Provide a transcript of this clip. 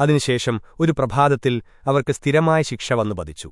അതിനുശേഷം ഒരു പ്രഭാതത്തിൽ അവർക്ക് സ്ഥിരമായ ശിക്ഷ വന്നു പതിച്ചു